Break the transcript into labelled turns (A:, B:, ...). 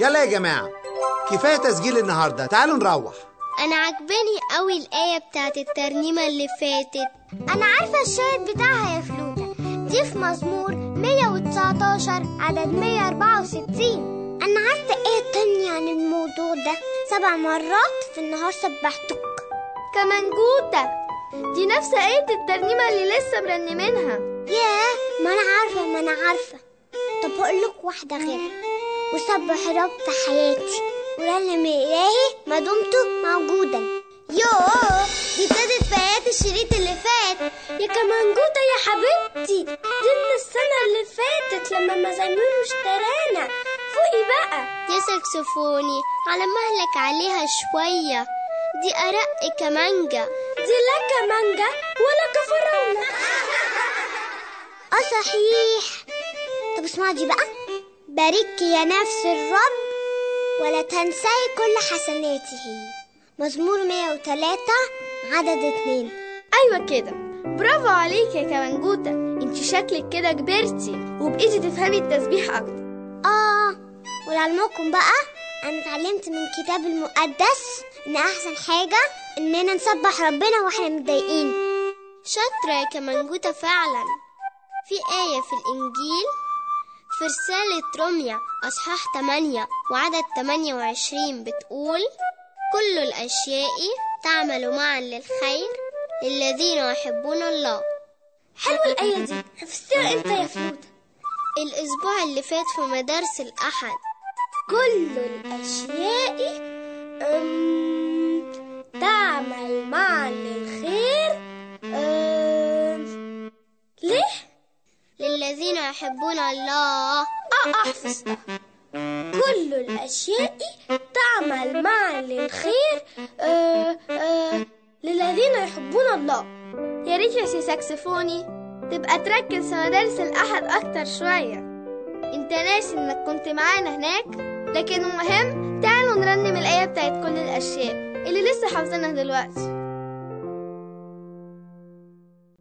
A: يلا يا جماعة كفاية تسجيل النهاردة. تعالوا نروح.
B: أنا عجباني قوي الآية بتاعت الترنيمة اللي فاتت. أنا عارفة الشاهد بتاعها يا فلوتة دي في مزمور 119 عدد 164 أنا عارفة آية تانية عن الموضوع ده. سبع مرات في النهار سبحتك. كمنجوتة دي نفس آية الترنيمة اللي لسه مرنمينها. ياه ما أنا عارفة ما أنا عارفة. طب هقول لك واحدة غيرها. وسبح رب في حياتي. ورنم إلهي ما دمت موجودا. يوه دي ابتدت في الشريط اللي فات. يا كمانجوتة يا حبيبتي دي من السنة اللي فاتت لما مزامير اشترانا. فوقي بقى. يا سكسفوني على مهلك عليها شوية. دي أرق كمانجا. دي لا كمانجا ولا كفراولة آه صحيح طب اسمعي دي بقى. بارك يا نفس الرب ولا تنسي كل حسناته. مزمور 103 عدد اتنين. أيوة كده. برافو عليك يا كمانجوتة انت شكلك كده كبرتي وبقيتي تفهمي التسبيح أكتر. آه ولعلمكم بقى أنا اتعلمت من الكتاب المقدس إن أحسن حاجة إننا نسبح ربنا وإحنا متضايقين. شاطرة يا كمانجوتة فعلا. في آية في الإنجيل في رسالة روميا أصحاح 8 وعدد 28 بتقول كل الأشياء تعمل معا للخير للذين يحبون الله حلوة الآية دي حفظتيها إمتى يا فلوتة؟ الأسبوع اللي فات في مدارس الأحد كل الأشياء أم يحبون الله. آه أحفظ كل الأشياء تعمل معا للخير آه آه للذين يحبون الله. يا ريت يا سي ساكسفوني تبقى تركز في مدارس الأحد أكتر شوية. أنت ناسي إنك كنت معانا هناك؟ لكن المهم تعالوا نرنم الآية بتاعت كل الأشياء اللي لسه حافظينها دلوقتي.